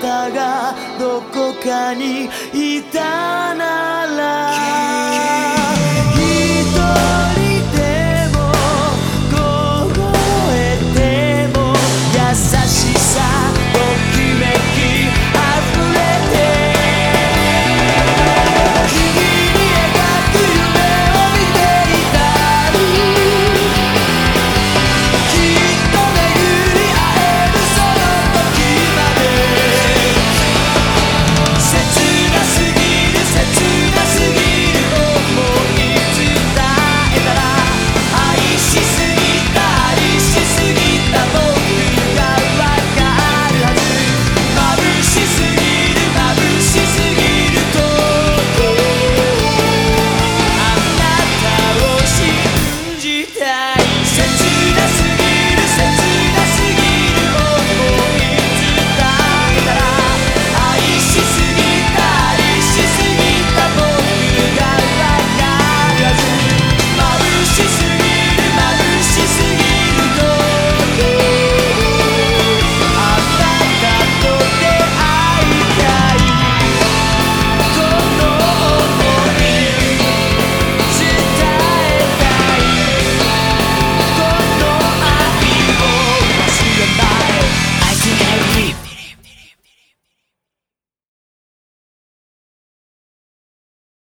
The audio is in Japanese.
たがどこかにいたなら